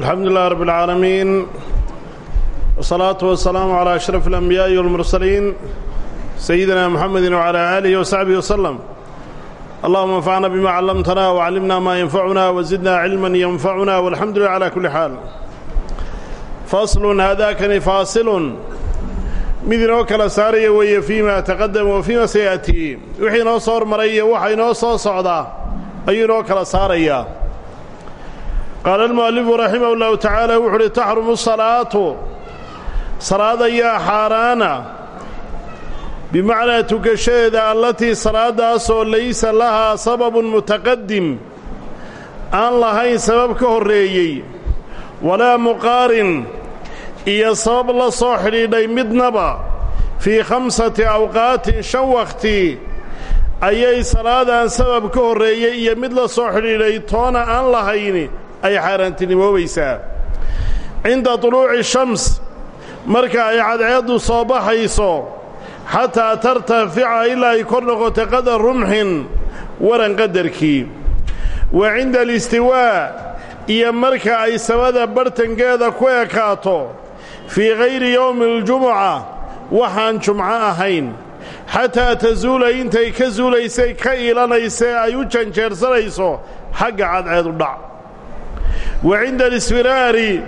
alxamdu lilah rab اlcaalamiin wsalaatu wasalaamu calaa ashraf alambiyaai walmursaliin sayidina muxamedi wcalaa aalihi wasaxbihi wasalam allahuma anfacna bima callamtana wacallimna maa yanfacuna wazidna cilman yanfacuna walxamdu lilah cala kulli xaal faslun haadaakani faasilun mid inoo kala saaraya weeye fii ma taqadama wa fii ma saya'tii wixii inoo soo hormaray iyo waxa inoo soo socdaa ayuu inoo kala qaala almu'alifu raximah ullahu tacaala wuxu uhi taxrumu salaatu salaad ayaa xaaraana bimacnaa tukashadeeda allatii salaadaasoo laysa lahaa sababun mutaqadim aan lahayn sabab ka horreeyey walaa muqaarin iyo sabab la soo xidhiidhay midnaba fii khamsati awqaatin shan wakhti ayay salaadaan sabab ka horreeyey iyo mid la soo xidhiidhay toona aan lahayni ay xaaraantinimoobaysaa cinda tuluuci shams marka ay cadceeddu soo baxayso xataa tartafica ilaa ay kor noqoto qadar rumxin waran qadarkii. Wa cinda alistiwaa iyo marka ay samada bartankeeda ku ekaato fii hayri yowmi aljumuca waxaan jumco ahayn. Xataa tasuula intay ka suulaysay ka iilanaysee ay u janjeersanayso xagga cadceedu dhac wa cinda alisfiraari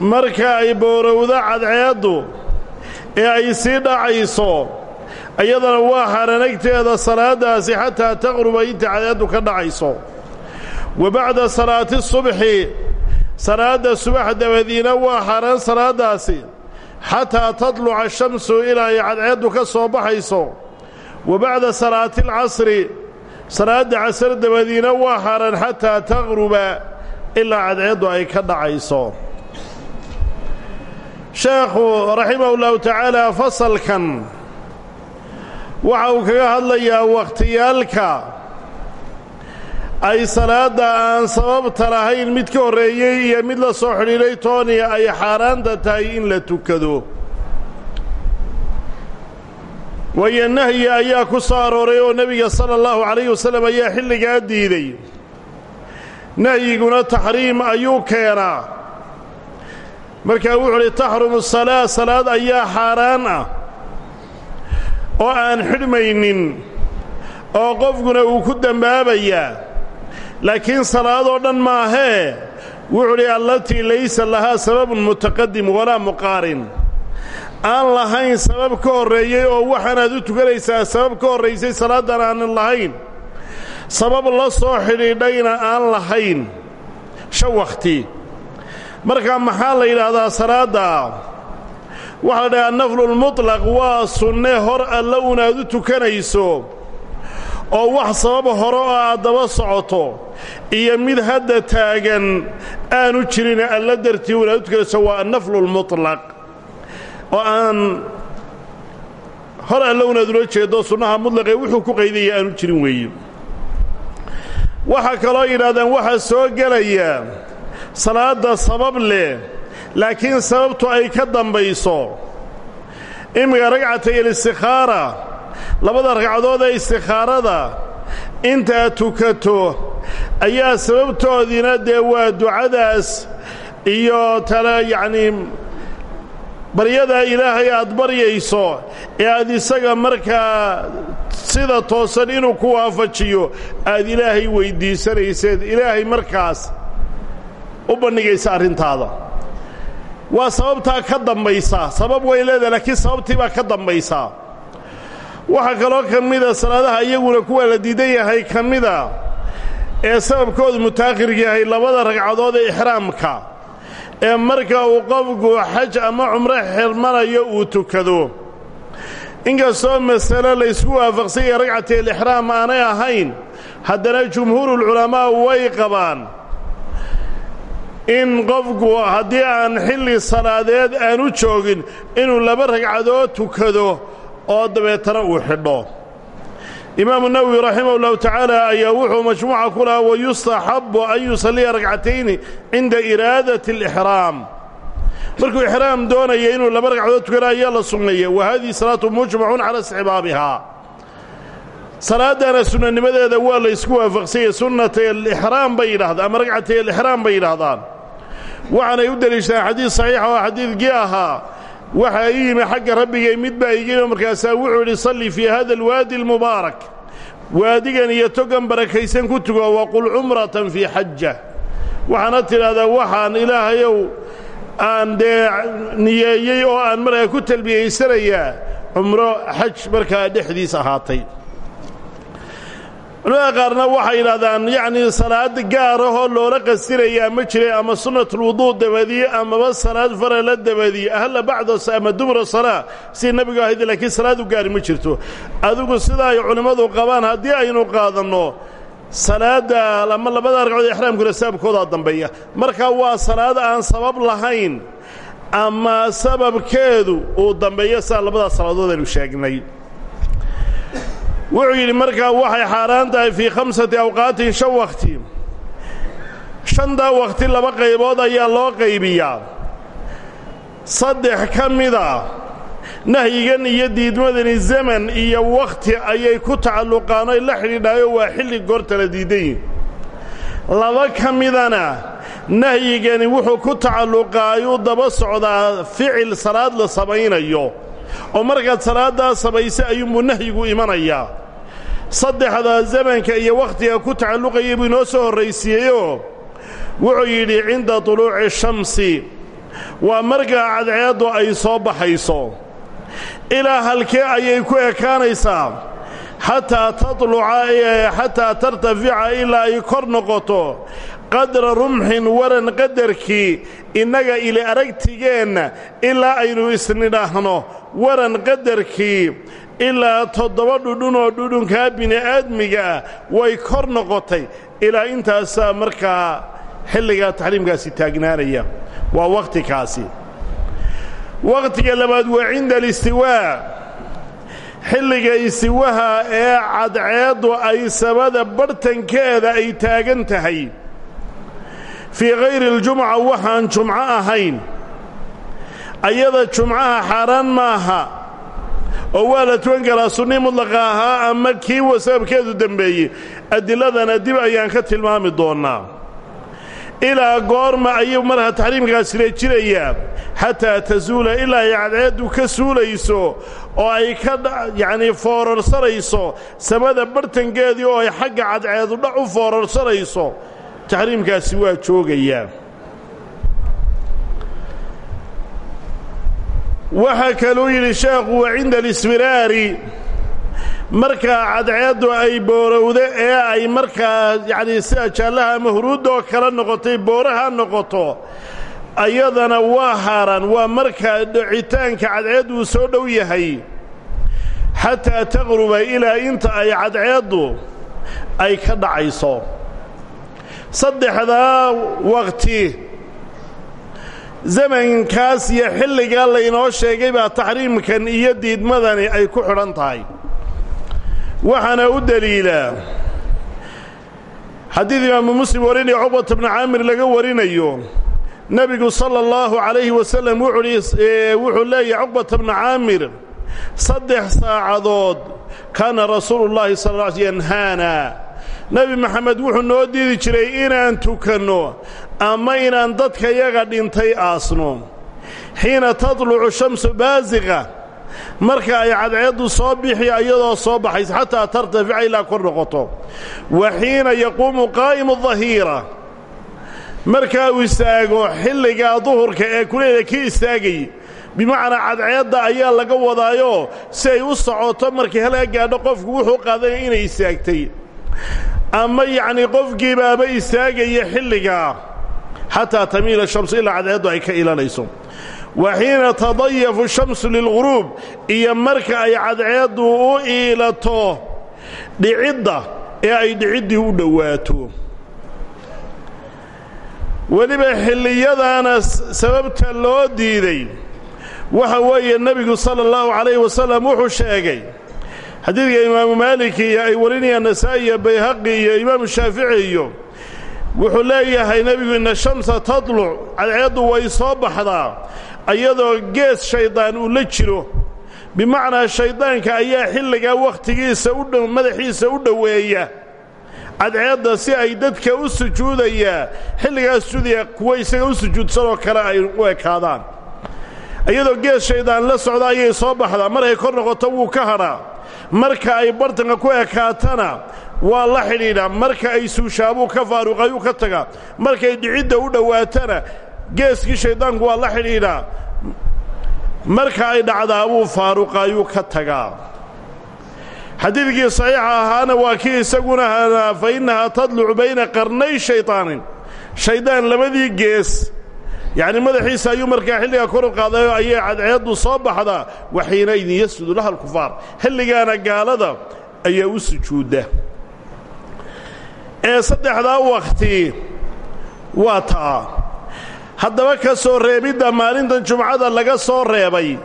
marka ay boorowdo cadceeddu ee ay sii dhacayso iyadana waa haranagteeda salaaddaasi xataa taqruba inta cadceeddu ka dhacayso. Wa bacda salaati subxi salaadda subax dabadiina waa xaaraan salaaddaasi xataa tadluca shamsu ilaa ay cadceeddu ka soo baxayso. Wa bacda salaati alcasri salaadda casar dabadiina waa xaaraan xataa taqruba ilaa cadceeddu ay ka dhacayso. Sheekhu raximahu ullahu tacaala fasalkan waxa uu kaga hadlayaa wakhtiyaalka ay salaadda aan sababta lahayn mid ka horreeyey iyo mid la soo xidhiidhay tooni ay xaaraanta tahay in la tukado. Waayo nahyi ayaa ku soo arooray oo nebiga sala allahu calayhi wasallam ayaa xilligaa diiday nahyiguna taxriim ayuu keenaa. Markaa wuxu uhi taxrumu salaa salaad ayaa xaaraan ah oo aan xidhmaynin oo qofkuna uu ku dembaabayaa laakiin salaadoo dhan maahee wuxuu dhi allatii laysa lahaa sababun mutaqadim walaa muqaarin. Aan lahayn sabab ka horreeyey oo waxaanaad u tukanaysaa sabab ka horraysay salaaddan aanan lahayn sabab la soo xidhiidhayna aan lahayn. Shan wakhti. Markaa maxaa la yidhaahdaa salaadda? Waxaa la dhahaa naflulmutlaq waa sunne hor alla unaad u tukanayso oo wax sabab hore oo aad daba socoto iyo mid hadda taagan aanu jirine alla dartii unaad u tukanayso waa annaflulmutlaq oo aan hor alla ula jeedo sunnaha mutlaqee wuxuu ku qaydaya aanu jirin weeye waxaa kaloo yidhahdaan waxaa soo gelaya salaadda sabab leh laakiin sababtu ay ka dambayso. Iminka ragcatay alistikhaara labada ragcadood ee istikhaarada intaad tukato ayaa sababtoodiina dee waa ducadaas iyo tale yacnii baryadaa ilaahay aad baryayso ee aad isaga markaa sida toosan inuu ku waafajiyo aad ilaahay weyddiisanayseed ilaahay markaas u bandhigaysa arrintaada. Waa sababtaa ka dambaysa. Sabab way leedahay laakiin sababtii baa ka dambaysaa waxaa kaloo ka mida salaadaha iyaguna kuwa la diidan yahay ka mida ee sababkoodu mutaakhir yahay labada ragcadood ee ixraamka ee marka uu qofku xaj ama cumro xirmanayo uu tukado. Inkastoo masale laysku waafaqsan yahay ragcati alixraam aanay ahayn haddana jumhuurulculamaa way qabaan in qofku haddii aan xilli salaadeed aanu joogin inuu laba ragcadood tukado oo dabeetana uu xidho imaamu nawowi raximah ullahu tacaala ayaa wuxuu majmuuca ku lahaa wayustaxabu an yusalliya ragcatayni cinda iraadati alixraam markuu ixraam doonaya inuu laba ragcadood tukana ayaa la sunneeya wa hadihi salaatu mujmacun cala istixbaabihaa salaadana sunanimadeeda waa la ysku waafaqsanyay sunnatay alixraam bay yidhahdaan ama ragcatay alixraam bay yidhaahdaan. Waxaanay u deliishadaan xadiid saxiixa oo xadiidkii waxaa ii yimi xagga rabbigay mid baa igimo markaasaa wuxuu yidhi salli fii hada alwaadi almubaarak. Waadigan iyo togan barakaysan ku tugo waqul cumratan fii xaja waxaana tidhahdaa waxaan ilaahayow aan dee niyeeyey oo aan markaa ku talbiyaysanayaa cumro xaj markaa dhexdiis ahaatay culamada qaarna waxay yidhahdaan yacnii salaad gaarahoo loola qasirayaa ma jira ama sunnatulwuduu dabadii amaba salaad farala dabadii ahalla bacda ama salaa sidii nebigu ahayd laakiin salaadu gaari ma jirto. Adigu sida ay culimmadu qabaan haddii aynu qaadanno salaadda ama labada ragcood exraamkuna saabkoodaa dambeeya. Marka waa salaad aan sabab lahayn ama sababkeedu uu dambeeyo sidaa labadaas salaadood aynu sheegnay wuxuu yidhi markaa waxay xaaraan tahay fii khamsati awqaatin shan wakhti shantaa wakhti laba qaybood ayaa loo qaybiyaa. Saddex ka mida nahyigan iyo diidmadani zaman iyo wakhti ayay ku tacalluqaan oy la xidhiidhaayo waa xilli goorta la diidayin laba ka midana nahyigani wuxuu ku tacalluqaayuu daba socdaa ficil salaad la samaynayo oo markaad salaaddaa samaysa ayuunbuu nahyigu imanayaa saddexda zamanka iyo wakhtiga ku tacalluqaya buu inoo soo horraysiiyeyoo wuxuu yidhi cinda tuluuci shamsi waa markaa cadceeddu ay soo baxayso. Ilaa halkee ayay ku ekaanaysaa? Xataa tatluca xataa tartafica ilaa ay kor noqoto qadra rumxin waran qadarkii innaga ili aragtigeenna ilaa aynu isnidhaahno waran qadarkii ilaa toddoba dhudhun oo dhudhunkaa bini'aadmigaah way kor noqotay. Ilaa intaasaa markaa xilligaa taxriimkaasi taagnaanaya. Waa wakhhtikaasi wakhtiga labaad waa cinda alistiwaa. Xilliga istiwaha ee cadceeddu ay sabada barhtankeeda ay taagan tahay fii hayri اljumca waxaan jumco ahayn. Ayada jumcaha xaaraan maaha oo waa la tukan karaa sunni mudlaqa ahaa ama kii wasababkeedu dembeeyey adiladana dib ayaan ka tilmaami doonnaa ilaa goorma ayuu markaa taxriimkaasila jirayaa xataa tasuula ilaa ay cadceeddu ka suulayso oo ay ka yacnii foorarsanayso samada bartankeedii oo ay xagga cadceedu dhac u foorarsanayso taxriimkaasi waa joogayaa. Waxaa kaluu yidhi sheekhu wa cinda alisfiraari markaa cadceeddu ay boorowdo ee ay markaa yacnii sida jaallaha ama kala noqotay booraha noqoto ayadana waa haaraan waa markaa dhicitaanka cadceeddu soo dhow yahay. Xataa taqruba ilaa inta ay cadceeddu ay ka dhacayso saddexdaa waqti. Zamankaas iyo xilligaa laynoo sheegay baa taxriimkan iyo diidmadani ay ku xidhan tahay. Waxaana u deliilaa xadiid imaamu muslim warinaya cuqbata bnu caamir laga warinayo nebigu sala allahu calayhi wasalam wuxuu leeyahay cuqbata bnu caamir saddex saacadood kaana rasuulu llaahi sal lla sl yanhaana nebi maxamed wuxuu noo diidi jiray inaan tukanno ama inaan dadka yaga dhintay aasno. Xiina tatlucu shamsu baasiqa. Marka ay cadceeddu soo bixi iyadoo soo baxaysa xataa tartafica ilaa kor noqoto. Wa xiina yaquumu qaa'imu dahiira markaa uu istaago xilligaa duhurka ee kuleeda ka istaagay bimacnaa cadceedda ayaa laga wadaayoo si ay u socoto markay halka gaadho qofku wuxuu qaadanaya inay istaagtay ama yacnii qofkiibaaba istaagaya xilligaa xataa tamiila shamsu ilaa cadceeddu ay ka ilanayso. Wa xiina tadayafu shamsu lilghuruub iyo marka ay cadceeddu u iilato dhicidda ee ay dhiciddii u dhowaato. Weliba xilliyadaana sababta loo diiday waxa weeye nebigu sala allahu calayhi wasalam wuxuu sheegay xadiidka imaamu maaliki iyo ay warinayaan nasaa'i iyo bayhaqi iyo imaamu shaafici iyo wuxuu leeyahay nebigu ina shamsa tadluc cadceeddu way soo baxdaa iyadoo gees shayddaan uu la jiro. Bimacnaa shayddaanka ayaa xilligaa wakhtigiisa u madaxiisa u dhoweeya. Cadceedda si ay dadka u sujuudayaa xilligaas sujuudaya kuwa isaga u sujuudsanoo kale ay u ekaadaan. Iyadoo gees shaydaan la socda ayay soo baxdaa. Markay kor noqoto wuu ka hadhaa marka ay bartanka ku ekaatana waa la xidhiidhaa marka ay suushaabuu ka faaruqayuu ka tagaa markay dhicidda u dhowaatana geeskii shayddaanku waa la xidhiidhaa marka ay dhacdaabuu faaruqayuu ka tagaa xadiidkii saxiixa ahaana waa kii isaguna hanaa fa innahaa tadlucu bayna qarnay shayطaanin shaydaan labadii gees yacni madaxiisa ayuu markaa xilligaa kor u qaadayo ayay cadceeddu soo baxdaa waxiina idin yasjudu laha alkufaar. Xilligaana gaalada ayaa u sujuudda. Ee saddexdaa wakhti waa taa. Haddaba ka soo reebidda maalintan jumcada laga soo reebay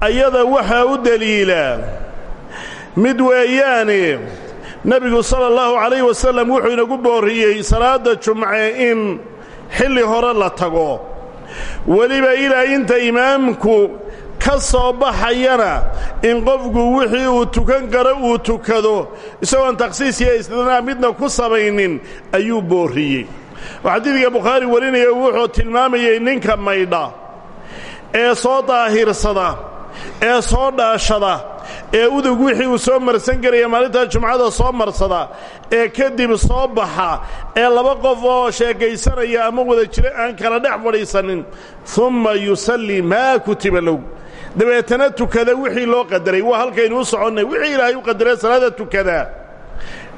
ayada waxaa u deliila mid weeyaane nebigu sala allahu calayh wasallam wuxuu inagu boorriyey salaadda jumce in xilli hore la tago. Weliba ilaa inta imaamku ka soo baxayana in qofku wixii uu tukan karo uu tukado isagoon takhsiis iyo istidnaa midna ku samaynin ayuu boorriyey oo xadiidka bukhaari warinaya wuxuu tilmaamayey ninka maydha ee soo daahirsada ee soo dhaashada ee udug wixii uu soo marsan karaya maalintaa jumcada soo marsada ee kadib soo baxa ee laba qof oo sheekaysanaya ama wada jira aan kala dhex fadhiisanin umma yusallii maa kutiba low dabeetana tukada wixii loo qadaray waa halkaynu u soconnay wixii ilaahay u qadaray salaada tukadaa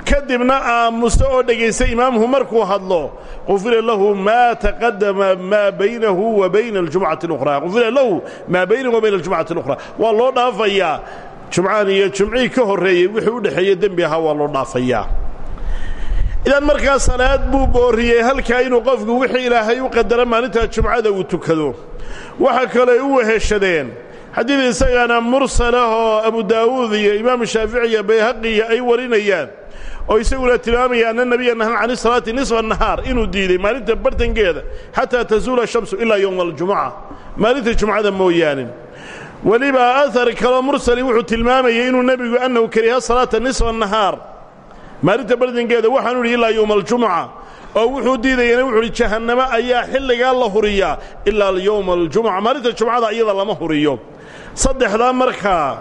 kadibna aamuso oo dhegaysta imaamhu markuu hadlo qufira lahu maa taqadama maa baynahu wa bayna aljumcati اlukhraa qufira lahu maa baynahu wa bayna aljumcati اlukhraa waa loo dhaafayaa jumcaan iyo jumcihii ka horreeyey wixii u dhexeeye waa loo dhaafayaa idan markaa salaad buu boorriyey halkaa inuu qofku wixii ilaahay u qadara maalintaa jumcada uu tukado. Waxa kale u weheshadeen xadiid isagana mursalah oo abu daawuud iyo imaamu shaafici iyo bayhaqiya ay warinayaan oo isaguna tilmaamaya anna nebiya nahan can isalaati nisfa nahaar inuu diiday maalinta bartankeeda xataa tazuula shamsu ilaa yowma aljumuca. Maalinta jumcada mooyaane weliba ahar kaloo mursali wuxuu tilmaamayay inuu nebigu annahu kariha salaata nisfa nahaar. Maalinta bartankeeda waxaanu idhi ilaa yowma aljumuca oo wuxuu diidayana wuxu uhi jahannamo ayaa xilligaa la huriyaa ilaa yowma aljumuca maalinta jumcada iyada lama huriyo. Saddexdaa markaa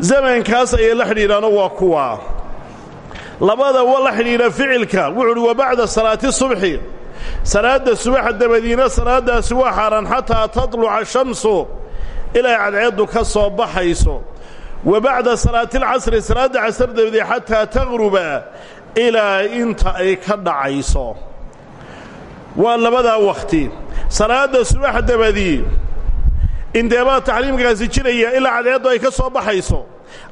zamankaas ayay la xidhiidhaano waa kuwa. Labada wa la xidhiidha ficilka wuxuu uhi wa bacda salaati subxi salaadda subaxa dabadiina salaaddaasi waa xaaraan xataa tatluca shamsu ilay cadceeddu ka soo baxayso wa bacda salaati alcasri salaadda casar dabadii xataa taqruba ilaa inta ay ka dhacayso. Waa labadaa wakhti salaadda subax dabadii inteebaa taxliimkaasi jiraya ilaa cadceeddu ay ka soo baxayso.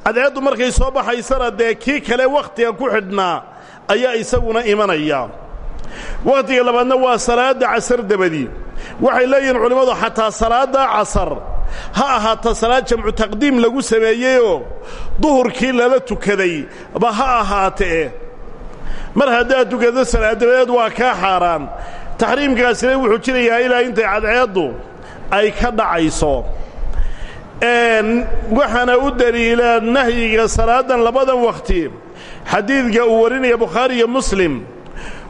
Cadceeddu markay soo baxaysana dee kii kale wakhtiga ku xidhnaa ayaa isaguna imanaya. Wakhtiga labaadna waa salaadda casar dabadii waxay leeyihiin culimmadu xataa salaadda casar ha ahaata salaad jamcu taqdiim lagu sameeyeyoo duhurkii lala tukaday ba ha ahaatee. Mar haddaad tukado salaad dabadeed waa kaa xaaraan. Taxriimkaasina wuxuu jirayaa ilaa intay cadceeddu ay ka dhacayso. Waxaana u daliila nahyiga salaadan labadan wakhti xadiidka uu warinaya bukhaari iyo muslim.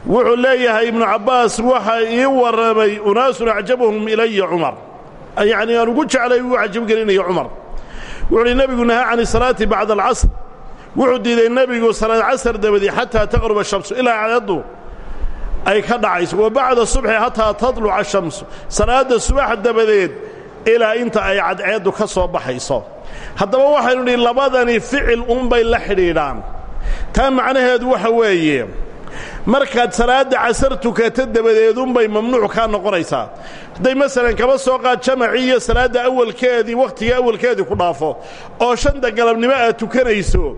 Wuxuu leeyahay ibnu cabbaas waxa ii warramay unaasun acjabuhum ilaya cumar yacni aan ugu jeclay ugu cajabgelinaya cumar. Wuxu uhi nebigu nahaa can isalaati bacda alcasr. Wuxuu diiday nebigu salaad casar dabadii xataa taqruba shamsu ilaa cadaddu ay ka dhacayso wa bacda subxi xataa tadluca shamsu. Salaadda subax dabadeed ilaa inta ay cadceeddu ka soo baxayso. Haddaba waxaynu nidhi labadani ficil unbay la xidhiidhaan. Taa macnaheedu waxa weeye markaad salaadda casar tukato dabadeedunbay mamnuuc kaa noqonaysaa. Hadday masalan kaba soo qaad jamacii iyo salaadda awalkeedii wakhtiga awalkeedii ku dhaafo oo shanta galabnimo aad tukanayso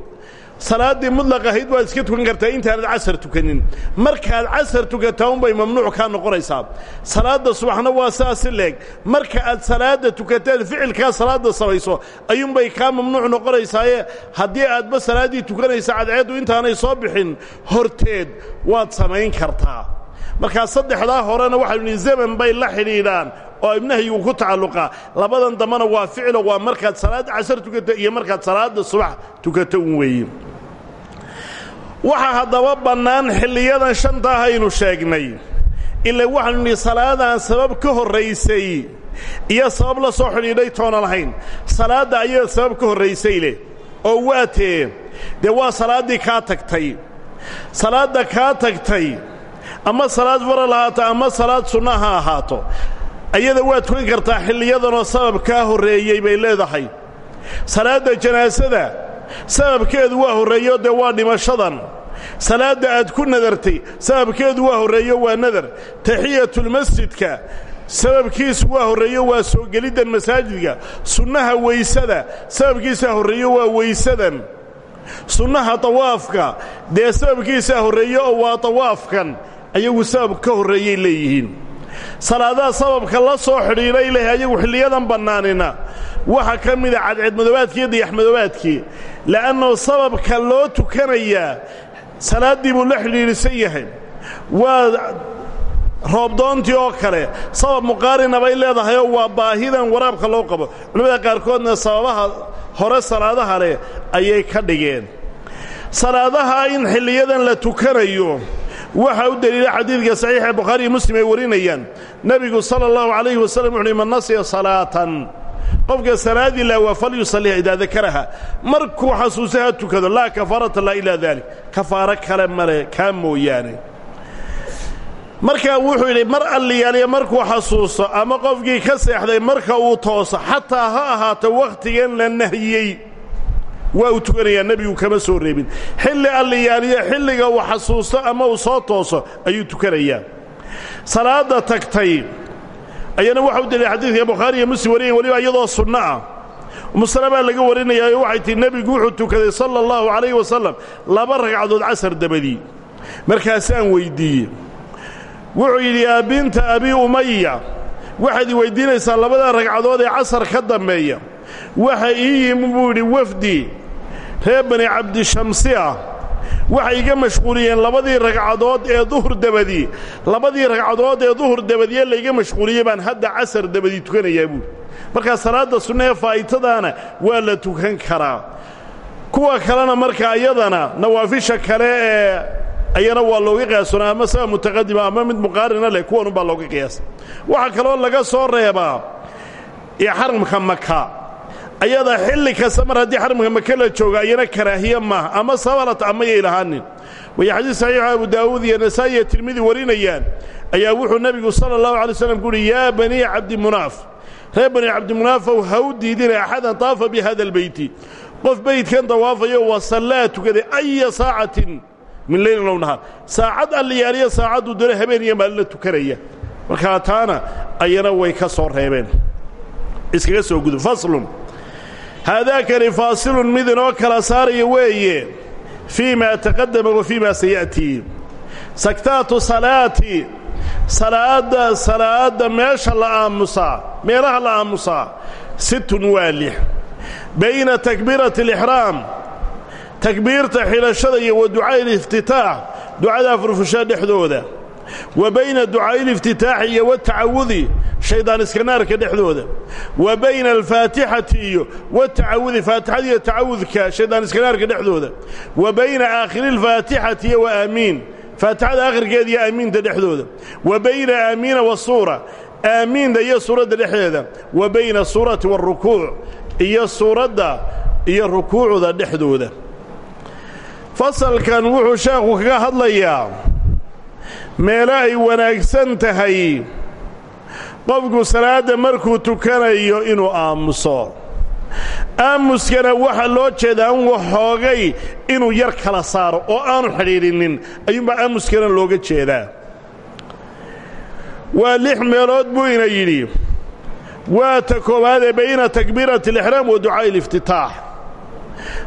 salaaddii mudlaq ahayd waad iska tukan kartaa intaanad casar tukanin. Markaad casar tukataa unbay mamnuuc kaa noqonaysaa. Salaadda subaxna waa saasi leeg. Marka aad salaadda tukataad ficilkaa salaadda samayso ayuunbay kaa mamnuuc noqonaysaaye. Haddii aadba salaaddii tukanaysa cadceeddu intaanay soo bixin horteed waad samayn kartaa markaa saddexdaa horena waxaynu nihi zaman bay la xidhiidhaan oo ibnahyigu ku tacalluqa labadan dambena waa ficilo waa markaad salaadda casar tukato iyo markaad salaadda subax tukato un weeye waxa haddaba bannaan xilliyadan shanta ahaynu sheegnay. Ila waxaanu nidhi salaadaan sabab ka horraysay iyo sabab la soo xidhiidhay toona lahayn. Salaadda ayada sabab ka horraysay leh oo waa tee dee waa salaaddii kaa tagtay. Salaadda kaa tagtay ama salaad faral ahaato ama salaad sunna ha ahaato. Ayada waad tukan kartaa xilliyadanoo sabab kaa horreeyey bay leedahay. Salaadda janaasada sababkeedu waa horreeyo dee waa dhimashadan. Salaadda aad ku nadartay sababkeedu waa horreeyo waa nadar. Taxiyatulmasjidka sababkiisu waa horreeyo waa soo geliddan masaajidka. Sunnaha weysada sababkiisaa horreeyo waa weysadan. Sunnaha tawaafka dee sababkiisaa horreeyo oo waa tawaafkan ayagu sabab ka horreeyay leeyihiin. Salaadaha sababka la soo xidhiidhay leh ayagu xilliyadan bannaanina. Waxaa ka mida cadceedmadoobaadkii iyo dayaxmadoobaadkii la'annoo sababka loo tukanayaa salaaddii buu la xidhiidhisan yahay. Waa roobdoontii oo kale sabab muqaarina bay leedahayoo waa baahidan waraabka loo qabo. Culimmada qaarkoodna sababaha hore salaadaha leh ayay ka dhigeen. Salaadaha in xilliyadan la tukanayo waxaa u deliila xadiidka saxiixa bukhaari iyo muslim ay warinayaan. Nebigu sala allahu calayhi wasallam wuxuuhi man nasiya salaatan. Qofka salaadii laawaa falyusalliha idaa dakaraha. Markuu xasuusa ha tukado laa kafaarata laa ilaa daalik. Kafaaro kale male kaa mooyaane. Markaa wuxuu yidhi mar alliyaaliya markuu xasuusto ama qofkii ka seexday marka uu tooso xataa ha ahaato wakhtigan la nahiyey waa uu tukanayaa nebigu kama soo reebin. Xilli alliyaaliya xilliga uu xasuusto ama uu soo tooso ayuu tukanayaa salaadda tagtay ayana waxa u daliila xadiidka bukhaari iyo muslim wariyan weliba iyadoo sunno ah. Baa laga warinayaayo waxay tihi nebigu wuxuu tukaday sala allahu calayhi wasalam laba ragcadood casar dabadii markaasaan weyddiiye wuxuu yidhi yaa abi umaya waxaad i labada ragcadood ee casar ka dambeeya. Waxa ii yimi wafdi reer bani cabdishamsi ah waxay iga mashquuliyeen labadii ragcadood ee duhur dabadii labadii ragcadood ee duhur dabadiye layga mashquuliyey baan hadda casar dabadii tukanayaa buuri markaa salaadda sunna ee waa la tukan karaa. Kuwa kalena marka iyadana nawaafisha kale ee ayana waa looga qiyaasanaa ama sabab mutaqadima ama mid muqaarina leh kuwanun baa looga qiyaasa waxaa kaloo laga soo reebaa ee xaramka maka ayada xilli kasta mar haddii xaramka maka la jooga ayana karaahiye maaha ama sabalat ama yay lahaanin. Waya xadiis saxiixu abu daawuud iyo nasaa'i iyo tirmidi warinayaan. Ayaa wuxuu nebigu sala allahu alay slam ku uhi yaa banii cabdimunaaf reer bani cabdimunaafow ha u diidina axadan taafa bi hada albeyti. Qof beydkan dawaafayo wasallaa tukaday aya saacatin min leylin low nahaar. Saacad alliyaaliya saacadduu dalo habeen iyo maalina tukanaya. Markaa taana ayana way ka soo reebeen. Iskaga soo gudu faslun haadaakani faasilun mid inoo kala saaraya weeye fii ma taqadama wa fii ma saya'tii saktaatu salaati salaadda salaadda meesha la aamusaa meelaha la aamusaa sittun waa lix bayna takbiirati alixraam takbiirta xidhashada iyo wa ducaa'i aliftitaax ducada furfushaa dhexdooda wa bayna ducaa'i aliftitaaxi iyo watacawudi shaydaan iskanaarka dhexdooda. Wa bayna alfaatixati iyo watacawudi faatixada iyo tacawudka shaydaan iskanaarka dhexdooda. Wa bayna aakhiri alfaatixati iyo wa aamiin faatixada aakhirkeeda iyo aamiinta dhexdooda. Wa bayna aamiina wasuura aamiinta iyo suuradda dhexdeeda. Wa bayna suurati waarukuuc iyo suuradda iyo rukuucda dhexdooda. Fasalkan wuxuu sheekhu kaga hadlayaa meelo ay wanaagsan tahay qofku salaadda markuu tukanayo inuu aamuso. Aamuskana waxaa loo jeedaa in waxoogay inuu yar kala saaro oo aanu xidhiidhinnin ayuunbaa aamuskana looga jeedaa. Waa lix meelood buu ina yidhi. Waa ta koowaadee bayna takbiirati alixraam wa ducaa'i aliftitaax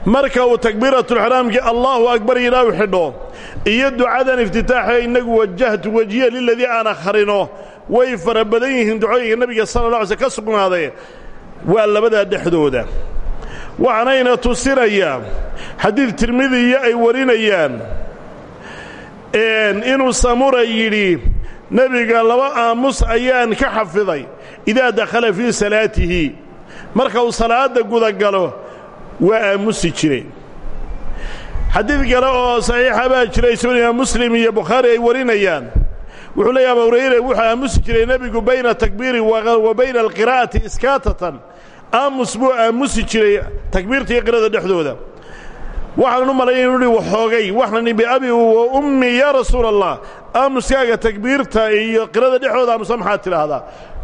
marka uu takbiiratulixraamkii allaahu akbar yidhaa xidho iyo ducadan iftitaaxee innagu wajahtu wejhiya liladii aan akhrino way fara badan yihiin ducooyinka nebiga sala la alay ka sugnaadee waa labadaa dhexdooda. Waxaanayna tusinayaa xadiid tirmidiya ay warinayaan inuu samura yidhi nebiga laba aamus ayaan ka xafiday idaa dakhala fii salaatihi. Marka uu salaadda gudagalo waa aamusi jiray. Xadiid kale oo saxiixa baa jiray sunan imaam muslim iyo bukhaari ay warinayaan wuxuu leeyahy abu hurayre wuxuu aamusi jiray nebigu bayna takbiiri wa bayna alqiraa'ati iskaatatan. Aamus buu aamusi jiray takbiirta qirada dhexdooda. Waxaanan u malaynay inu hi waxoogay waxnani biabi wa ummi yaa rasuula allah aamuskaaga takbiirta iyo qirada dhexdooda aamusa maxaad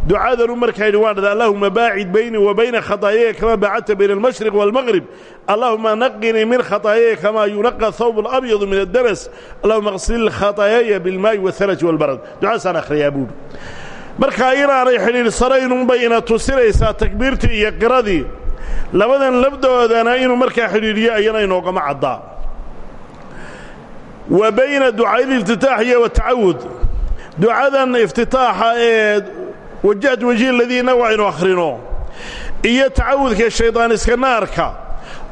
ducadanu markaa yidhi waan dhada allahuma baacid baynii wa bayna khataayaya kamaa baacadta bayna almashriq waalmaqrib allahuma naqinii min khataayaya kamaa yunaqa hawb alabyadu min addanas allahuma qsil khataayaya bilmaa'i waalhalaj waalbarad ducadaasaan akhriyaa buuhi markaa inaanay xidhiidhsanaynunbay ina tusinaysaa takbiirtii iyo qiradii. Labadan labdoodana inuu markaa xidhiidhiyo ayana inoogama caddaa. Wa bayna ducaayada iftitaax iyo watacawud ducadan iftitaaxa ee wajahad wajhi ladiina waa inu akhrino. Iyo tacawudka shaydaan iska naarka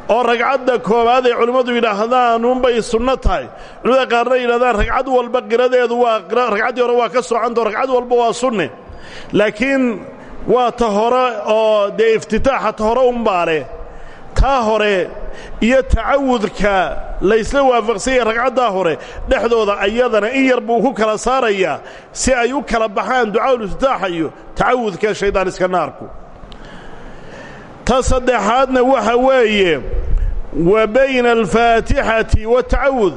oo ragcadda koowaad ay culimmadu yidhaahdaan unbay sunno tahay. Culimmada qaarna yidhahdaan ragcad walba qiradeedu waa ragcaddii hore waa ka socantao ragcad walba waa sunne. Laakiin waa ta hore oo dee iftitaaxa ta hore unbaa leh taa hore iyo tacawudka laysla waafaqsanya ragcaddaa hore dhexdooda ayadana in yar buu ku kala saarayaa si ay u kala baxaan ducaaul iftitaaxa tacawudka shaydaan iska naarku. Ta saddexaadna waxa weeye wa bayna alfaatixati waatacawud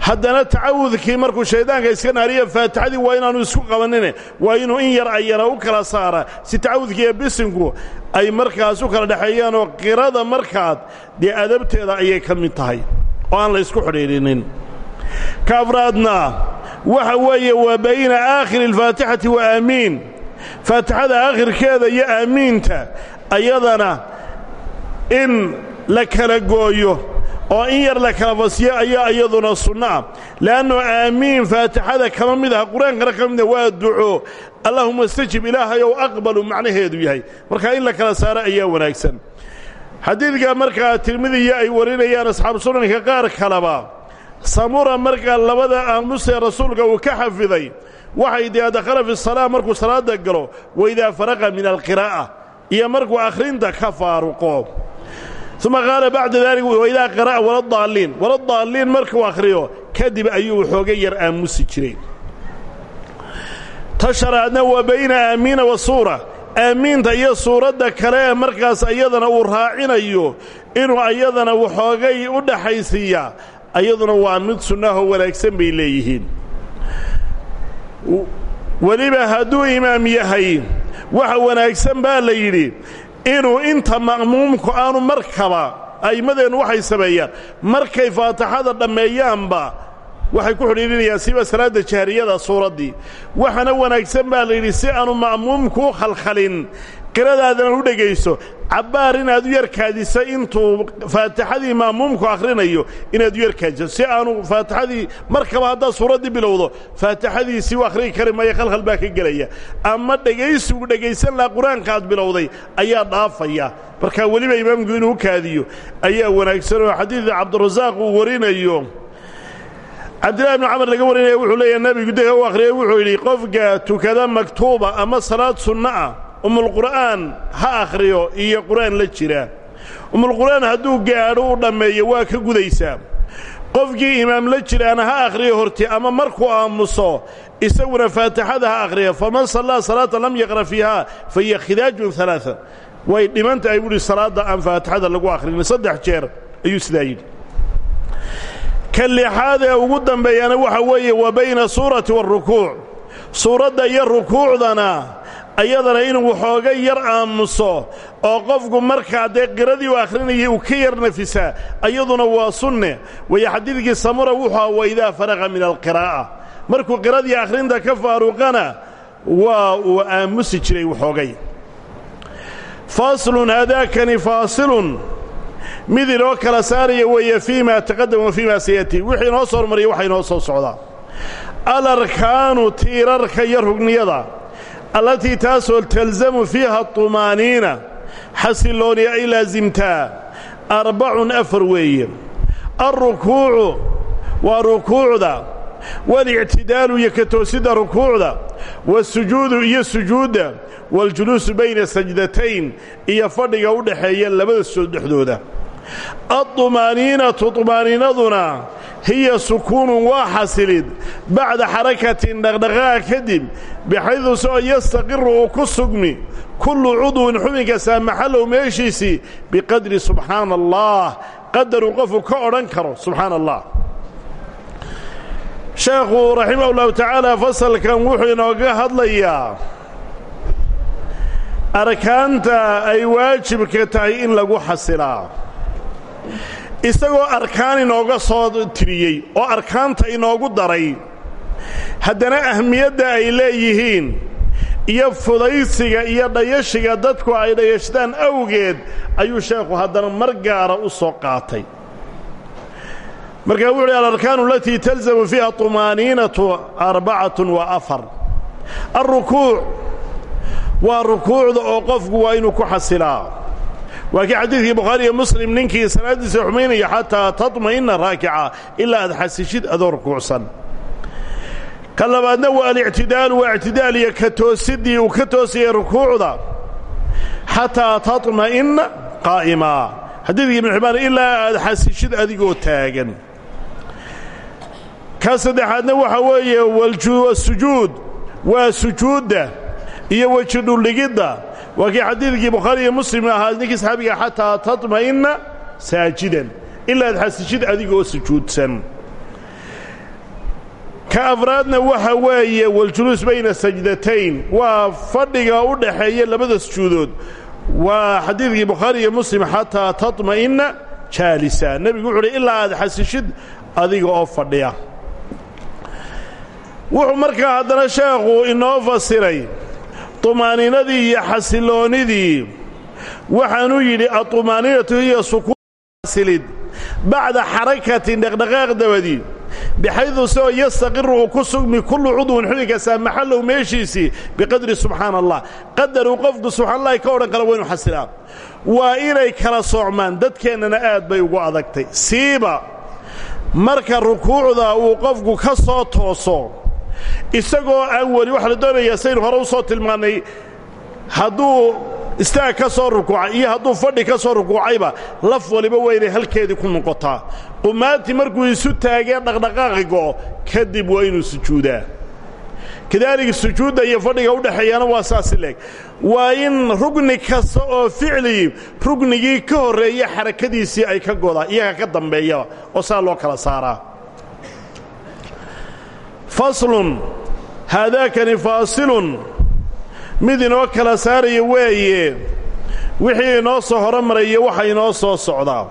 haddana tacawudkii markuu shayddaanka iska naariya faatixadii waa inaanu isku qabanine waa inuu in yar ayana u kala saaraa si tacawudkii iyo bisinku ay markaas u kala dhexeeyaanoo qirada markaad dee adabteeda ayay ka mid tahay oo aan la ysku xidhiidhinin. Ka afraadna waxa weeye waa bayna aakhiri alfaatixati wa aamiin. Faatixada aakhirkeeda iyo aamiinta ayadana in la kala gooyo oo in yar la kala fasiyo ayaa iyaduna sunno ah le'annu aamiin faatixada kama mid aha qur'aankana ka mid ah waa duco. Allahuma istajib ilaahayow aqbalu macnaheedu yahay. Marka in la kala saaro ayaa wanaagsan. Xadiidka markaa tirmidiya ay warinayaan asxaabu sunanka qaar kaleba samura markaa labada aamusee rasuulka uu ka xafiday waxay dee dakhala fi salaa markuu salaada galo waidaa faraqa min alqiraa'a iyo markuu akhrinta ka faaruqo uma qaala bacda daalika waidaa qara'a waladaalliin waladaalliin markuu akhriyo kadib ayuu xoogay yar aamusi jiray. Ta shanaadna waa bayna aamiina wa suura aamiinta iyo suuradda kale ee markaas ayadana uu raacinayo inuu ayadana waxoogay u dhaxaysiiyaa ayaduna waa mid sunnahoo wanaagsan bay leeyihiin. Weliba hadduu imaam yahay waxa wanaagsan baa la yidhi inuu inta ma'muumku aanu markaba a'immadeennu waxay sameeyaan. Markay faatixada dhammeeyaanba waxay ku xidhiidhinayaan siba salaadda jahriyada suuraddii. Waxaana wanaagsan baa la yidhi si aanu ma'muumku u khalkhalin qiradaadana u dhegayso cabbaar inaad u yarkaadiso intuu faatixadii ma'muumku akhrinayo inaad u yarkaadiso si aanu faatixadii markaba haddaad suuraddii bilowdo faatixadiisii u akhriyi kari maya khalkhal baa ka gelaya. Ama dhegaysigu dhegaysan laha qur'aanka aad bilowday ayaa dhaafaya. Markaa weliba imaamku inuu u kaadiyo ayaa wanaagsan oo xadiida cabdirasaaq uu warinayo. Cabdillahi bnu camar laga warinaya wuxuu leeyahay nebigu dega u akhriyay wuxuu yidhi qofka tukada maktuuba ama salaad sunno ah umulqur'aan ha akhriyo iyo qur'aan la jira. Umulqur'aan hadduu gaadho u dhammeeyo waa ka gudaysaa qofkii imaam la jiraana ha akhriyo horti ama markuu aamuso isaguna faatixada ha akhriya faman sallaa salaata lam yaqra fiiha fa hiya khidaajun way dhiman tahay buuhi salaadda aan faatixada lagu akhrin saddex jeer ayuu sidaa yidhi. Ka ugu dambeeyana waxa weeye wa bayna suurati waarukuuc suuradda iyo rukuucdana ayadana inuu waxooga yar aamuso oo qofku markaa dee qiradii u akhrinayay uu ka yar nafisaa ayaduna waa sunne. Waya xadiidkii samura wuxuu aha waidaa faraqa min alqiraa'a. Markuu qiradii akhrinta ka faaruqana waa uu aamusi jiray waxoogay faaslun haadaakani faasilun. Mid inoo kala saaraya weeye fii ma taqadama wa fii ma sayati. Wixii inoo soo hormariya waxa inoo soo socdaa alarkaanu tiirarka iyo rugniyada allatii taasoo talzamu fiiha tumaaniina xasillooni ay laasimtaa arbacun afar weeye. Alrukuucu waa rukuucda waاlictidaalu iyo ka toosidda rukuucda waasujuudu iyo sujuudda waاljuluusu bayna sajdatayn iyo fadhiga u dhaxeeya labada sood dhexdooda addumaaniinatu dumaaniinaduna hiya sukuunun waa xasilid. Bacda xarakatin dhaqdhaqaaqa kadib bixaydu soo yastaqiru uu ku sugmi. Kullu cudwin xubinkastaa maxallow meeshiisii biqadri subxaana allah qadaruu qofku ka odhan karo subxaana allah sheekhu raximah ullahu tacaala fasalkan wuxuu inooga hadlayaa arkaanta ay waajibka tahay in lagu xasilaa isagoo arkaan inooga soo tiriyey oo arkaanta inoogu daray haddana ahmiyadda ay leeyihiin iyo fudaysiga iyo dhayashiga dadku ay dhayashadaan awgeed ayuu sheekhu haddana mar gaara u soo qaatay. Markaa wuxu uhi alarkaanu alatii talzamu fiiha طumaaniinatu arbacatun wa afar. Alrukuuc waa rukuucda oo qofku waa inuu ku xasilaa waa kii xadiidkii bukhaari iyo muslim ninkii salaaddiisa xumaynaya xataa taطma'ina raakica ilaa aad xasishid adoo rukuucsan. Ka labaadna waa alictidaalu waa ictidaal iyo ka toosiddii uu ka toosayay rukuucda. Xataa taطma'ina qaa'ima. Xadiidkii ibnu xibaan ilaa aad xasishid adigoo taagan. Ka saddexaadna waxaa weeye wasujuud. Waa sujuudda iyo weji dhuldhigidda waa kii xadiidkii bukhaari iyo muslim ahaa ninkii saxaabiga xataa taطma'ina saajidan ilaa aad xasishid adigoo sujuudsan. Ka afraadna waxa weeye waljuluus bayna sajdatayn waa fadhiga u dhaxeeya labada sujuudood. Waa xadiidkii bukhaari iyo muslim xataa taطma'ina jaalisa. Nebigu wuxu uhi ilaa aad xasishid adiga oo fadhiya. Wuxuu markaa haddana sheekhu inoo fasiray طumaaniinadii iyo xasiloonnidii waxaanuu yidhi aطumaaniinatu hiya sukuunxasilid bacda xarakatin dhaqdhaqaaq dabadii bixaydu soo yastaqiru uu ku sugmi kullu cudwin xubinkastaa maxallow meeshiisii biqadri subxaana allah qadaruu qofku subxana allahi ka odhan kala waynu xasilaan waa inay kala soocmaan dadkeennana aad bay ugu adagtay. Siiba marka rukuucda uu qofku ka soo tooso isagoo aan weli waxaa la doonayaa saynu hore u soo tilmaannay hadduu istaag ka soo rukuucay iyo hadduu fadhi ka soo rukuucayba laf waliba waa inay halkeedii ku noqotaa. Qumaantii markuu isu taagee dhaqdhaqaaqi go'o kadib waa inuu sujuudaa. Kadaalika sujuudda iyo fadhiga u dhexeeyana waa saasi leeg. Waa in rugni kasta oo ficli rugnigii ka horreeya xarakadiisii ay ka godaa iyaga ka dambeeyaba oo saa loo kala saaraa faslun haadaakani faasilun mid inoo kala saaraya weeye wixii inoo soo horomaraya waxa inoo soo socdaa.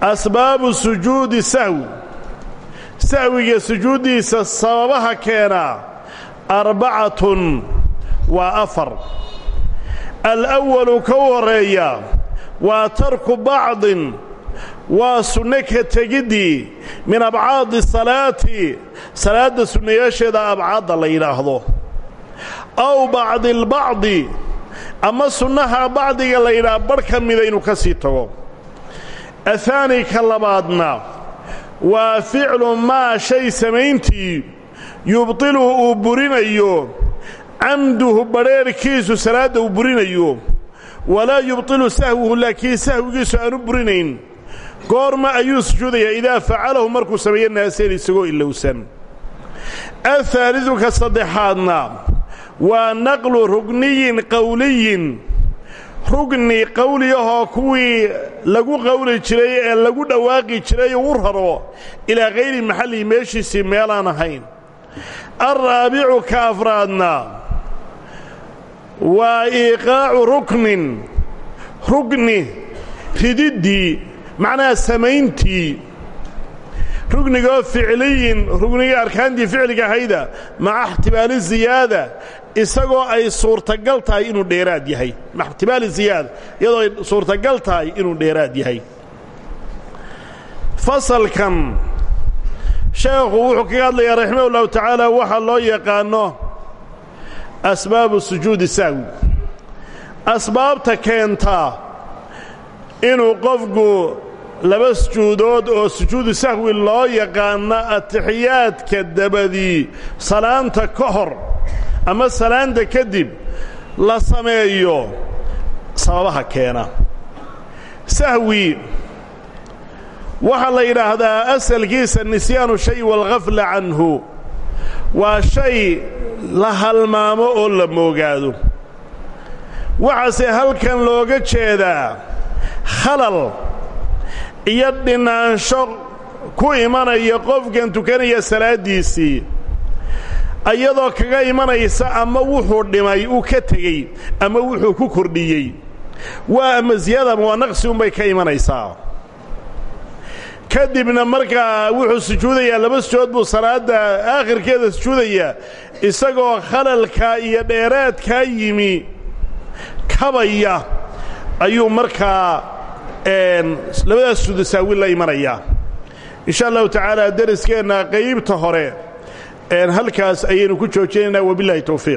Asbaabu sujuudi sahwi sahwiga sujuuddiisa sababaha keenaa arbacatun waa afar. Alأwalu ka u horreeya waa tarku bacdin waa sunno ka tegiddii min abcaadi salaati salaadda sunnayaasheeda abcaadda la yidhaahdo. Aw bacdi albacdi ama sunnaha bacdiga la yidhaha barh ka mida inuu ka sii tago. Ahaani ka labaadna waa ficlu maa shay samayntii yubtiluhu uu burinayo camduhu badrheerkiisu salaadda uu burinayo. Walaa yubtilu sahwuhu laakiin sahwigiisu aanu burinayn. Goorma ayuu sujuudayaa idaa facalahu markuu sameeyo naaseen isagoo ilowsan ahaalidu ka saddexaadna waa naqlu rugniyin qowliyin rugni qowliyahoo kuwii lagu qowli jiray ee lagu dhawaaqi jiray u raro ilaa hayri maxallihi meeshiisii meelaan ahayn. Alraabicu ka afraadna waa iiqaacu ruknin. Rugni rididdii macnaha samayntii rugnigaoo ficliyin rugniga arkaantii ficliga ahayda maca ixtimaali ziyaada isagoo ay suurtagal tahay inuu dheeraad yahay. Maca ixtimaali ziyaada iyadoo suurtagal tahay inuu dheeraad yahay. Fasalkan sheekhu wuxuu kaga hadlayaa raximah ullahu tacaala loo yaqaanno asbaabu sujuudi sahwi asbaabta keentaa inuu qofku laba sujuudood oo sujuudu sahwi loo yaqaano atixiyaadka dabadii salaanta ka hor ama salaanta kadib la sameeyo sababaha keena. Sahwi waxaa la yidhaahdaa asalkiisa nisyaanu shay waalghafla canhu. Waa shay la halmaamo oo la moogaado. Waxaase halkan looga jeedaa khalal iyo dhinaansho ku imanaya qofkan tukanaya salaaddiisii iyadoo kaga imanaysa ama wuxuu dhimay uu ka tegey ama wuxuu ku kordhiyey. Waa ama ziyaada ama waa naqsi unbay ka imanaysaa. Kadibna markaa wuxuu sujuudayaa laba sujood buu salaadda aakhirkeeda sujuudayaa isagoo khalalkaa iyo dheeraadkaa yimi kabaya ayuu markaa labadaas sudusaawi la imanayaa insha allahu tacaala deriskeenna qaybta hore. Halkaas ayaynu ku joojinaynaa wabilahi towfiiq